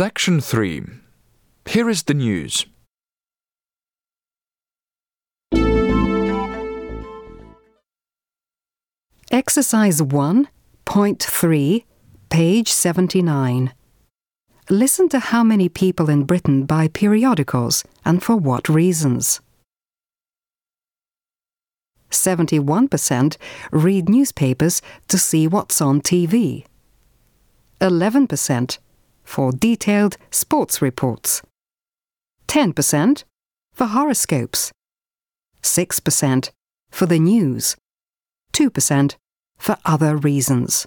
Section 3. Here is the news. Exercise 1.3, page 79. Listen to how many people in Britain buy periodicals and for what reasons. 71% read newspapers to see what's on TV. 11% for detailed sports reports. 10% for horoscopes. 6% for the news. 2% for other reasons.